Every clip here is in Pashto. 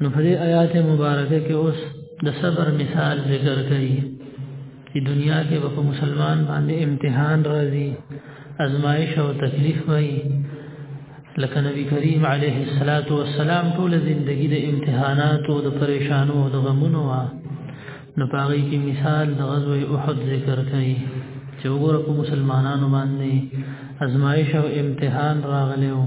نو په دې آیات مبارکه کې اوس د صبر مثال ذکر کړي چې دنیا کې به مسلمان باندې امتحان راځي ازمایش او تکلیف وي لکه نبی کریم علیه الصلاۃ والسلام ټول زندگی د امتحانات او د پریشانو او د غمونو وا نو پاره کې مثال د غزوه احد ذکر کړي چې وګوره مسلمانانو باندې ازمایش او امتحان راغلی وو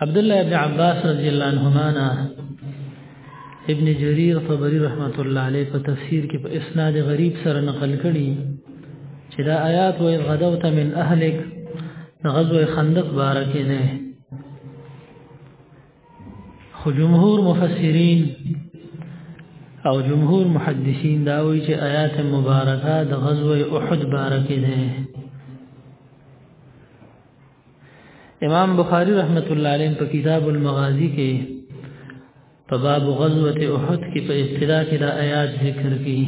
عبد الله ابن عباس رضی الله عنهما نا ابن جرير طبري رحمت الله عليه په تفسیر کې په اسناد غریب سره نقل کړي چې دا آیات وې غدوت من اهلک غزوه خندق بارکه نه خو جمهور مفسرین او جمهور محدثین دا وایي چې آیات مبارکه د غزوه احد بارکه ده امام بخاری رحمت الله علیه په کتاب المغازی کې په باب غزوه احد کې په ابتدا کې دا آیات ذکر کړي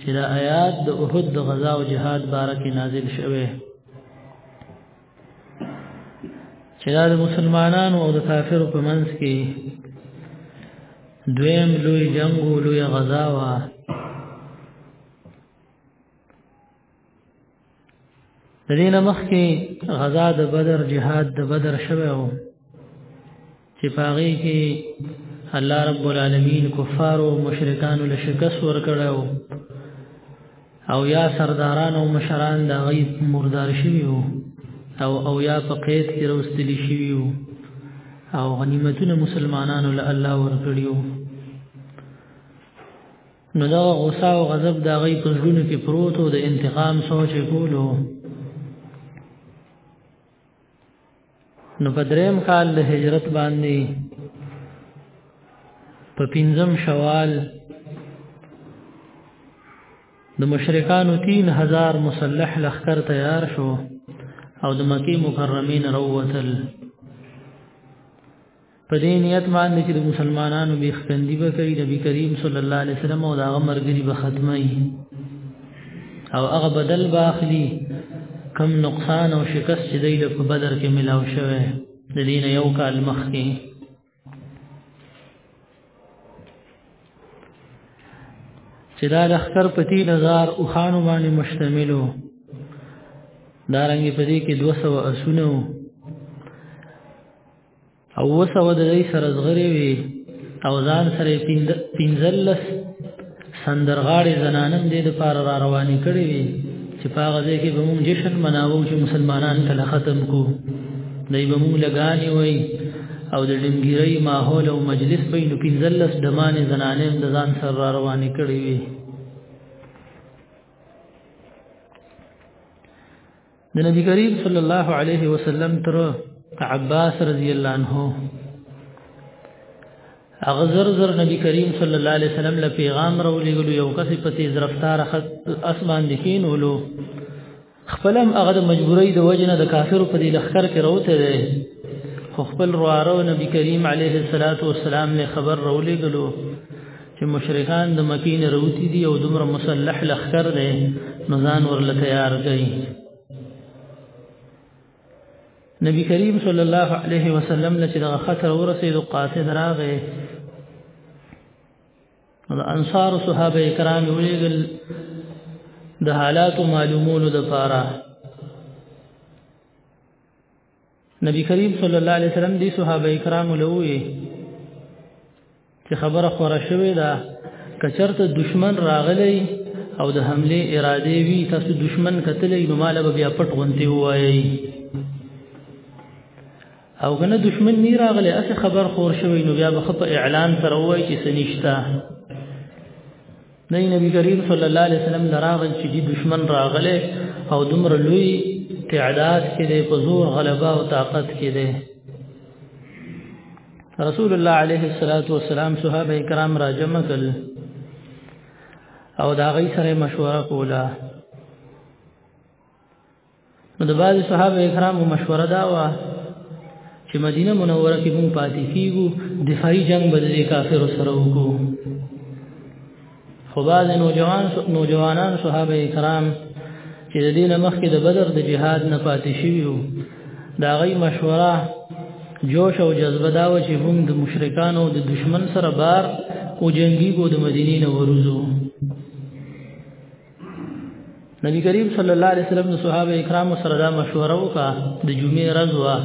چې دا آیات د احد د غزا او جهاد باره کې نازل شوه چې دا د مسلمانانو او د کافرو په منځ کې دویم لوی جنگ او لوی غزا وه د دینه مخکې غزا د بدر جهاد د بدر شوه او چې پاغي کې الله رب العالمین کفار او مشرکان له شکست ورکړو او یا سرداران او مشران د غیب مردار شوی او او یا په قید کې راوستل شوی او غنیمتونه مسلمانانو له الله ورکړیو نو دا غصه او غضب دا غي پزړونو کې پروت او د انتقام سوچ کولو نو په دریم کال د هجرت باندې په پنځم شوال د مشرکانو 3000 مسلح لخر تیار شو او د مکی مکرمین روتل په دې نیت باندې چې مسلمانانو به خندې به کوي نبی کریم صلی الله علیه وسلم او دا مرګري به ختمي او هغه بدل باخلی کم نقصان او شکست چې دی په بدر کې ملاو شوه د دین یو کال مخ کې چې دا د اختر په 3000 او خانو باندې مشتملو دارنګ په دې کې 200 اسونه او وسو د دې سره زغری وي او ځان سره پینځلس سندرغاړي زنانم دې د پار را روانې کړې وي چې په هغه ځای کې به موږ جشن مناوو چې مسلمانان کله ختم کو دای به موږ لګانی وای او د ډنګیری ماحول او مجلس به نو پینځلس دمانه زنانې د ځان سره را روانې کړې وي د نبی کریم صلی الله علیه وسلم تر عباس رضی الله عنه هغه زر زر نبی کریم صلی الله علیه وسلم له پیغام راولېګلو یو کس په تیز رفتار خط اسمان دکین ولو خپلم هغه د مجبورۍ د وجنه د کافرو په دې لخر کې راوته دی خو خپل روارو نبی کریم علیه الصلاۃ والسلام له خبر راولېګلو چې مشرکان د مکی نه روتی دي او دومره مسلح لخر دی نو ځان ورله تیار کړي نبی کریم صلی الله علیه وسلم لچ دغه خطر ورسید قاصد راغې د انصار صحابه کرام ویل د حالات معلومولو د پاره نبی کریم صلی الله علیه وسلم دی صحابه کرام له وی چې خبره خوره شوې ده کچرته دشمن راغلی او د حمله اراده وی تاسو دشمن کتلې نو مال به بیا پټ غونتی وایي او کنه دشمن نی راغلی اسه خبر خور شوی نو بیا به په اعلان سره وایي چې سنشتہ نه نبی کریم صلی الله علیه وسلم دراغل چې دی دشمن راغله او دومره لوی تعداد کې دی په زور غلبه او طاقت کې دی رسول الله علیه الصلاۃ والسلام صحابه کرام را جمع کړل او دا غي سره مشوره کوله نو د بعض صحابه کرامو مشوره دا و چې مدینه منوره کې مونږ پاتې کیږو دفاعي جنگ به د کافرو سره وکړو خو بعض نوجوان نوجوانان صحابه کرام چې د دین مخ کې د بدر د جهاد نه پاتې شوی وو دا غي مشوره جوش او جذبه دا و چې مونږ د مشرکانو د دشمن سره بار او جنگي کو د مدینې نه ورزو نبی کریم صلی الله علیه وسلم د صحابه کرامو سره دا مشوره وکړه د جمعې ورځ وا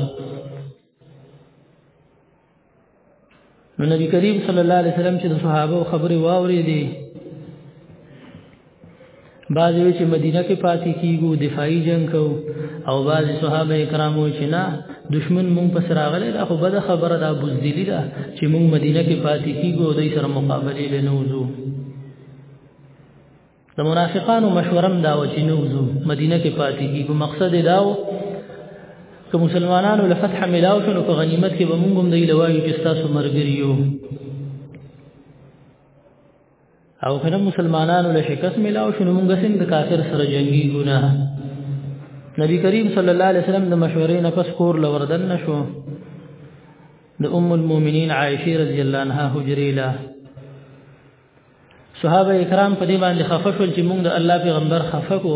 نو نبی کریم صلی الله علیه وسلم چې د صحابه خبرې واورې دي بعض وی چې مدینه کې پاتې کیږو دفاعي جنگ کو او بعض صحابه کرامو چې نه دشمن مونږ پس راغلی دا خو بده خبره ده بوزدلی ده چې مونږ مدینه کې پاتې کیږو دوی سره مقابله لنوځو د منافقانو مشورم دا و چې نوزو مدینه کې پاتې کیږو مقصد دا و که مسلمانانو له فتح ملاو شو نو په غنیمت کې به موږ هم دی لوایو چې تاسو مرګري یو او کنه مسلمانانو له شکست ملاو شو نو موږ سم د کافر سره جنگي ګونه نبی کریم صلی الله علیه وسلم د مشورې نه پس کور لوردن نشو د ام المؤمنین عائشه رضی الله عنها حجری له صحابه کرام په دې باندې خفه شول چې موږ د الله پیغمبر خفه کو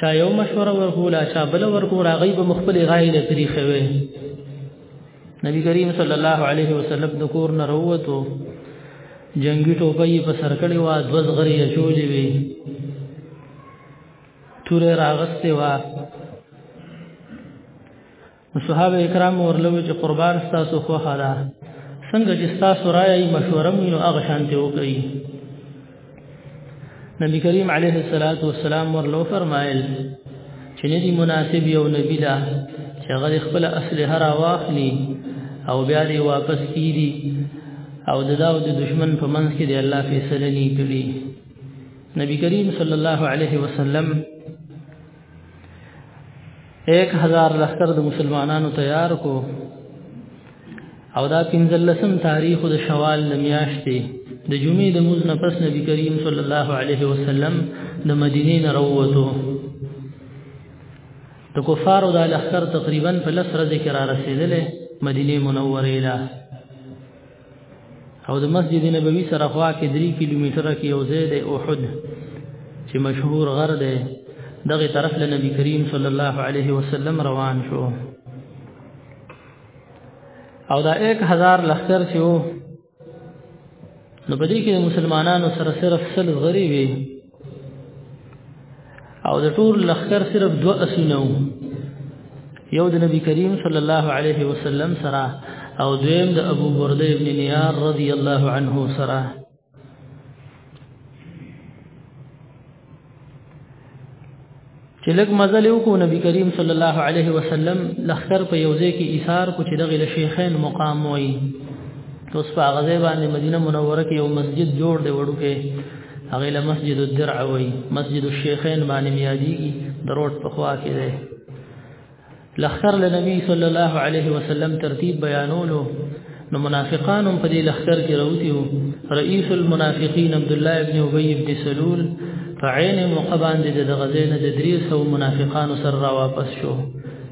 چا یو مشوره ورکولا چا بل ورکو راغی به مخبل غای د تاریخه وي نبی کریم صلی الله علیه وسلم د کور نه وروته جنگی ټوپۍ په سر کړې و د وزغری چولې وي تورې راغستې و صحابه کرام ورلوي چې قربان تاسو خو حالا څنګه چې تاسو راي مشوره مو نو هغه شان ته وکړي نبی کریم علیه الصلاۃ والسلام ورلو فرمایل چې ندي مناسب یو نبی لا چې هغه خپل اصل هر واخلي او بیا دی واپس کیدی او د داو د دشمن په منځ کې دی الله فیصله نه کړی نبی کریم صلی الله علیه وسلم 1000 لخر د مسلمانانو تیار کو او دا پنځلسم تاریخ د شوال د میاشتې د جمعې د موز نه پس نبی کریم صلی الله علیه وسلم د مدینې نه وروته د کفارو د لخر تقریبا په لس ورځې کې را رسیدلې مدینه منوره اله او د مسجد نبوي سره خوا کې 3 کیلومتر کې یو ځای دی احد چې مشهور غر دی دغه طرف له نبی کریم صلی الله علیه وسلم روان شو او دا 1000 لخر چې وو نو په دې کې مسلمانانو سره صرف سل غری وي او د ټول لخر صرف دو اسونه یو د نبی کریم صلی الله علیه وسلم سره او دویم د ابو برده ابن نیار رضی الله عنه سره چې لږ مزل وکړو نبی کریم صلی الله علیه وسلم لخر په یوځې کې ایثار کو چې دغه شیخین مقام وای اوس په غزه باندې مدینه منوره کې یو مسجد جوړ دی وړوکې هغه له مسجد الدرع وای مسجد الشیخین باندې یادېږي دروټ په خوا کې دی لخر له نبی صلی الله علیه وسلم ترتیب بیانولو نو منافقان په دې لخر کې راوتی وو رئیس المنافقین عبد الله ابن ابی ابن سلول فعین مقبان د غزین د دریس او منافقان سره را واپس شو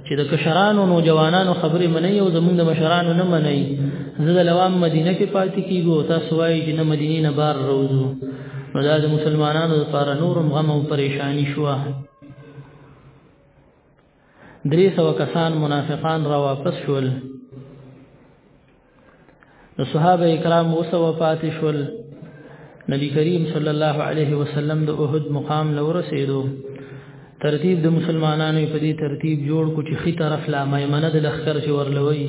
چې د کشرانو نو جوانانو خبرې منې او زمونږ د مشرانو نه منې زه د لوام مدینه کې پاتې کیږو تاسو وایي چې نه مدینه نه بار روزو نو دا د مسلمانانو لپاره نورم غم او پریشانی شوه درې سو کسان منافقان را واپس شول نو صحابه کرام اوسه وفات شول نبی کریم صلی الله علیه وسلم د احد مقام لور رسیدو ترتیب د مسلمانانو په دې ترتیب جوړ کو چې خي طرف لا مېمنه د لخر چې ورلوي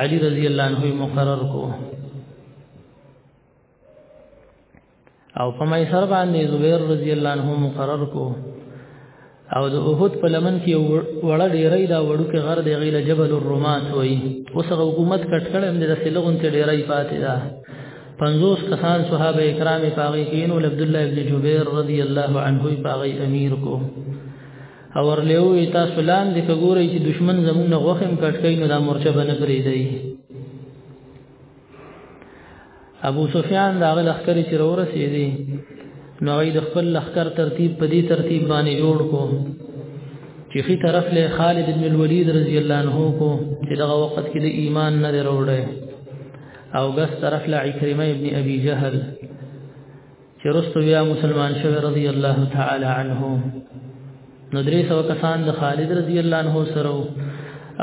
علي رضی الله عنه مقرر کو او په مې سر باندې زبیر رضی الله عنه مقرر کو او د احد په لمن کې وړه ډیرې دا وړو کې غر دی غیله جبل الرمات وای اوس حکومت کټ کړه هم د سلغون ته ډیرې پاتې ده 50 کسان صحابه کرام پاغي کینو عبد الله ابن جبیر رضی الله عنه پاغي امیر کو او ورلیو تاسو لاندې کګورئ چې دشمن زمونږ غوخم کټ کین نو دا مورچه بنه پرې دی ابو سفیان دا غل لخر چې ورسېدی نو غي د خپل لخر ترتیب په دې ترتیب باندې جوړ کو چې خي طرف له خالد بن الولید رضی الله عنه کو چې دغه وخت کې د ایمان نه وروړي او ګس طرف له عکرمه ابن ابي جهل چې رستو بیا مسلمان شوی رضی الله تعالی عنه نو درې سو کسان د خالد رضی الله عنه سره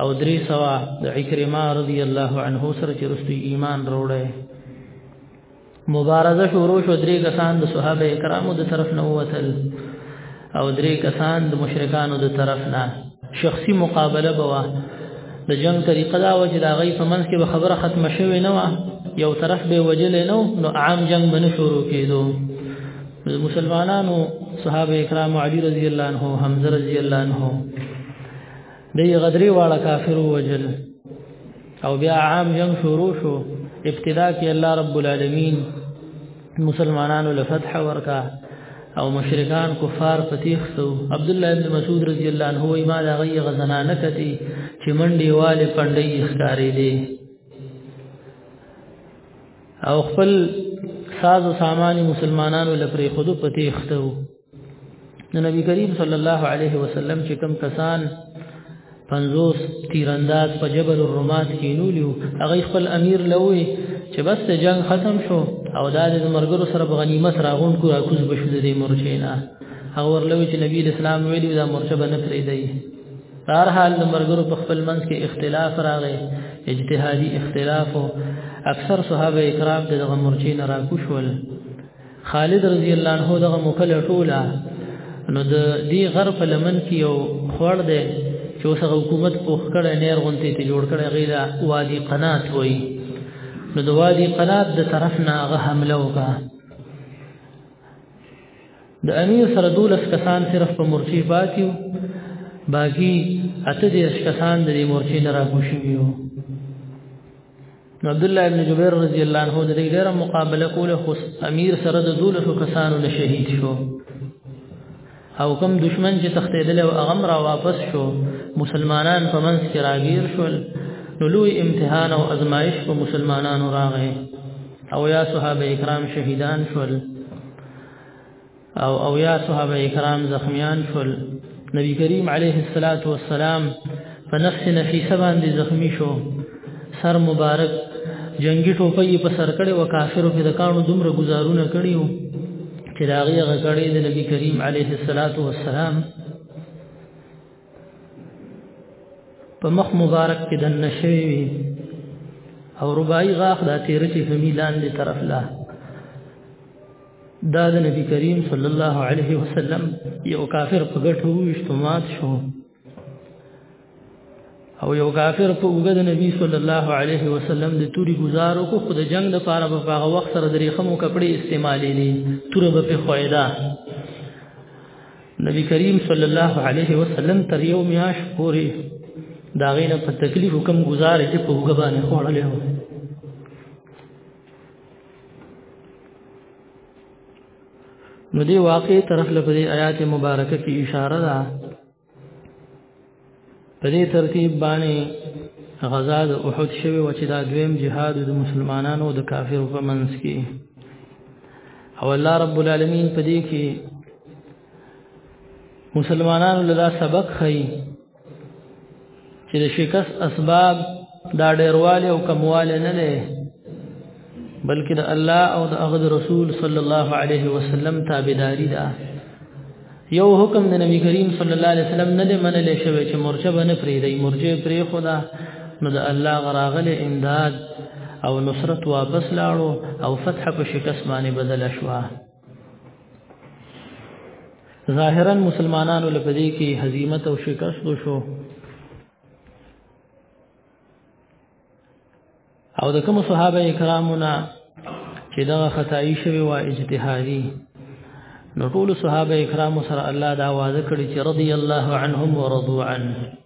او درې سو د عکرمه رضی الله عنه سره چې رستو ایمان وروړي مبارزه شروع شو درې کسان د صحابه کرامو د طرف نه وتل او درې کسان د مشرکانو د طرف نه شخصي مقابله بوا د جنگ طریقه دا و چې دا غي په منځ کې به خبره ختمه شوې نه و یو طرف به وجل نه نو عام جنگ بنه شروع کېدو مسلمانانو صحابه کرام علی رضی الله عنه حمزه رضی الله عنه دی غدری والا کافر وجل او بیا عام جنگ شروع شو ابتدا کې الله رب العالمین مسلمانانو له فتح ورکا او مشرکان کفار فتیخ سو عبد الله بن مسعود رضی الله عنه وی ما دا غي غزنا نکتی چې منډي والے پندې ښکارې دي او خپل ساز و سامان مسلمانانو لپاره خودو پتی اختو نو نبی کریم صلی الله علیه وسلم چې کم کسان 50 تیرانداز په جبل الرمات کې نولیو هغه خپل امیر لوي چې بس جنگ ختم شو او دا د مرګرو سره په غنیمت راغون کو راکوز بشو د دې مرچینا هغه ورلوي چې نبی اسلام ویلی دا مرچه بنه پرې دی هر حال د مرګرو په خپل منځ کې اختلاف راغی اجتهادي اختلاف اکثر صحابه کرام دغه مرچین راکوشول خالد رضی الله عنه دغه مکل ټوله نو د دې غر په لمن کې یو خور دی چې اوس حکومت پوخ کړي نیر غونتی ته جوړ کړي غیلا وادي قنات وای نو د وادي قنات د طرف نه هغه حمله وکړه د امیر سره دولس کسان صرف په مرچی پاتیو باقی اته دې کسان د مرچی نه راغوشي ویو نو عبد الله ابن جبیر رضی الله عنه د دې ډیره مقابله کوله خو امیر سره د دول شو کسانو نه شهید شو او کوم دشمن چې تختیدل او هغه را واپس شو مسلمانان په منځ کې راګیر شول نو لوی امتحان او ازمایش په مسلمانانو راغی او یا صحابه کرام شهیدان شول او او یا صحابه کرام زخمیان شول نبی کریم علیه الصلاۃ والسلام په نفس نفیسه باندې زخمی شو سر مبارک جنگی ټوپۍ په سر کړي او کافرو په دکانو دومره گزارونه کړي وو چې دا غي غړي د نبی کریم علیه الصلاۃ والسلام په مخ مبارک کې د نشوي او رباعي غاخ د تیر چې فمیلان دي طرف لا دا د نبی کریم صلی الله علیه وسلم یو کافر په ګټو اجتماعات شو او یو کافر په اوګه د نبی صلی الله علیه وسلم د توري گزارو کو خود جنگ د پاره په هغه وخت سره د ریخمو کپڑے استعمالې دي تور به په خویدا نبی کریم صلی الله علیه وسلم تر یو میاش پورې دا غینه په تکلیف حکم گزارې چې په اوګه باندې خوړلې نو دی واقع طرف لپاره آیات مبارکه کی اشاره ده په دې ترتیب باندې غزا د احد شوی و چې دا دویم جهاد د مسلمانانو د کافرو په منځ کې او الله رب العالمین په دې کې مسلمانانو لدا سبق خي چې د شکست اسباب دا ډیرواله او کمواله نه نه بلکې د الله او د هغه رسول صلی الله علیه وسلم تابعداري ده یو حکم د نبی کریم صلی الله علیه وسلم نه دی منل شوی چې مرچه باندې پری دی مرجه پری خدا نو د الله غراغله امداد او نصرت واپس لاړو او فتح په شکست باندې بدل شوه ظاهرا مسلمانانو لپاره کې هزیمت او شکست وشو او د کوم صحابه کرامو نه چې دا خدای شوی وا اجتهادي نو ټول صحابه کرام سره الله دا وعده کړی چې رضی الله عنهم ورضوا عنه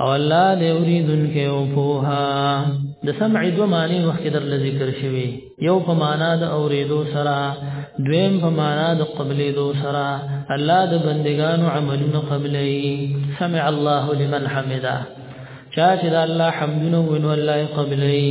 او الله دې اوریدونکې او پوها د سمع دو معنی وخت در ذکر شوی یو په معنا د اوریدو سره دویم په معنا د قبلې دو سره الله د بندگانو عملونه قبلې سمع الله لمن حمده چا چې د الله حمدونه وینو الله قبلې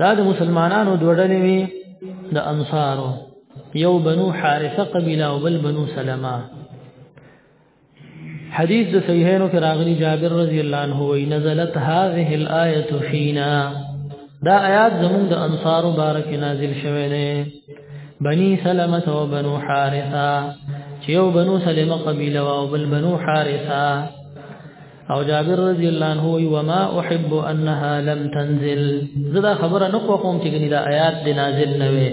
دا د مسلمانانو دوړلې وي د انصارو یو بنو حارثه قبيله او بل بنو سلمہ حدیث د صحیحینو کې راغلی جابر رضی الله عنه وی نزلت هذه الايه فينا دا آیات زموږ د انصار مبارک نازل شوه دی بني سلمة و بنو حارثه چې یو بنو سلمہ قبيله او بل بنو حارثه او جابر رضی الله عنه وی وما احب انها لم تنزل زدا خبره نه کوم چې ګنې دا آیات د نازل نه وي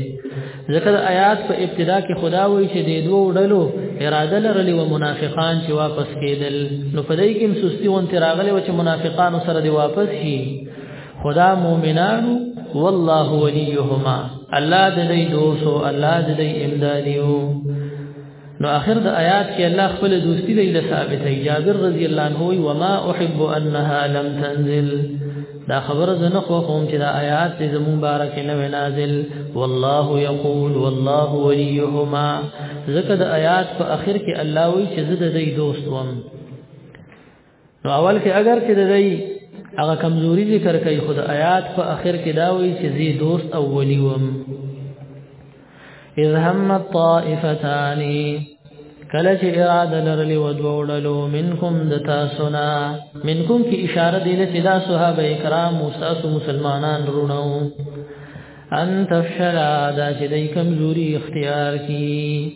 ځکه د آیات په ابتدا کې خدا وایي چې د دوه ډلو اراده لرلې و منافقان چې واپس کېدل نو په دې کې سستی اون تراغله و چې منافقان سره دی واپس شي خدا مؤمنانو والله وليهما الله دې دوسو الله دې امداديو نو اخر د آیات کې الله خپل دوستی دی له ثابت ای جابر رضی الله عنه وی وما احب انها لم تنزل دا خبر زنه خو هم چې دا آیات دې زمون بارک نه نازل والله یقول والله ولیهما زکه د آیات په اخر کې الله وی چې زده دی دوست وم نو اول کې اگر چې د دی هغه کمزوري ذکر کوي خود آیات په اخر کې دا وایي چې زی دوست او ولی وم اذ هم الطائفتان کله چې اراده لرلې و دوړلو منکم د تاسو نه منکم کې اشاره دی چې دا صحابه کرام او تاسو مسلمانان رونو ان تفشل دا چې دای کمزوري اختیار کی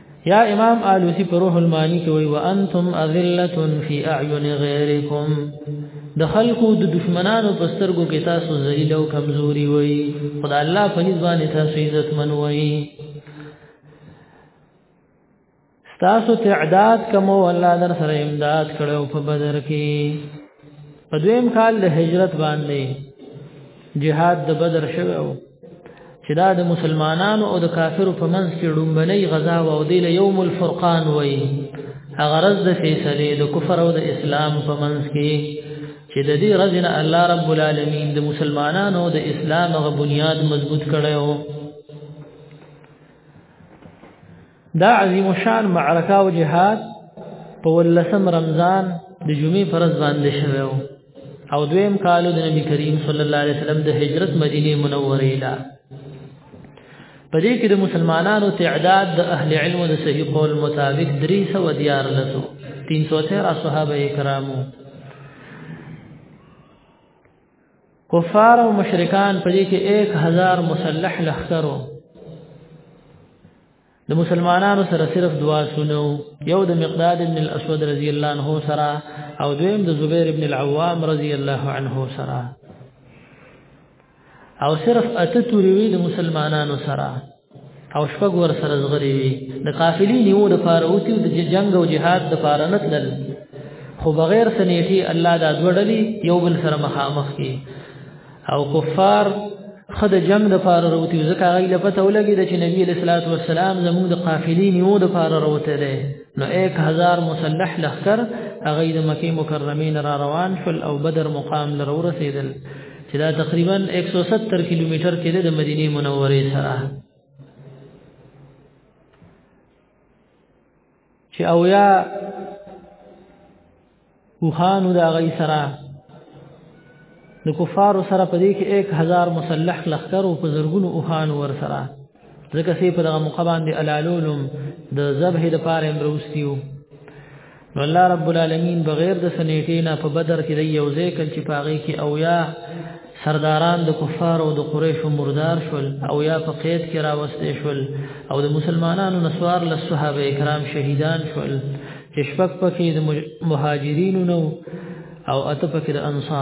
یا امام آلوسی پر روح المانی کې وی وانتم اذلۃ فی اعین غیرکم د خلقو د دشمنانو په سترګو کې تاسو ذلیل او کمزوري وي خدای الله په نسبت تاسو عزت من وي تاسو تعداد کوم الله در سره امداد کړو په بدر کې په دویم کال د هجرت باندې جهاد د بدر شوه او چې دا د مسلمانانو او د کافرو په منځ کې ډومبنۍ غزا او د یوم الفرقان وای غرض د فیصله د کفر او د اسلام په منځ کې چې د دې رزنه الله رب العالمین د مسلمانانو د اسلام غو بنیاد مضبوط کړو دا عظیم شان معرکه او جهاد په ولسم رمضان د جمعې فرض باندې شوی او دویم کال د نبی کریم صلی الله علیه وسلم د هجرت مدینه منوره اله په دې کې د مسلمانانو تعداد د اهل علم د صحیح قول مطابق 300 دیار لسو 313 صحابه کرامو کفار او مشرکان په دې کې 1000 مسلح لخرو د مسلمانانو سره صرف دعا سنو یو د مقداد ابن الاسود رضی الله عنه سره او دویم د زبیر ابن العوام رضی الله عنه سره او صرف اته توریوی د مسلمانانو سره او شپږ ور سره زغری وي د قافلې نیو د پاره اوتی او د جنگ او جهاد د پاره نه تلل خو بغیر سنیټي الله دا دوړلې یو بل سره مخامخ کی او کفار خد جنگ د پاره وروتی ځکه غي لپته ولګي د نبی صلی الله علیه وسلم زموږ د قافلې نیو د پاره وروته ده نو 1000 مسلح لخر هغه د مکه مکرمه را روان شول او بدر مقام لرور رسیدل چې دا تقریبا 170 کیلومتر کې د مدینه منورې سره چې او یا وخانو دا غي سره د کفارو سره په دې کې 1000 مسلح لخر او په زرګونو اوهان ور سره ځکه سي په دغه مقام باندې الالولم د ذبح د پاره امروستیو نو الله رب العالمین بغیر د سنیټې نه په بدر کې د یو ځای کل چې پاغې کې او یا سرداران د کفار او د قریشو مردار شول او یا په قید کې راوستې شول او د مسلمانانو نسوار له صحابه کرام شهیدان شول چې شپک پکې د مهاجرینو نو او اته پکې د انصار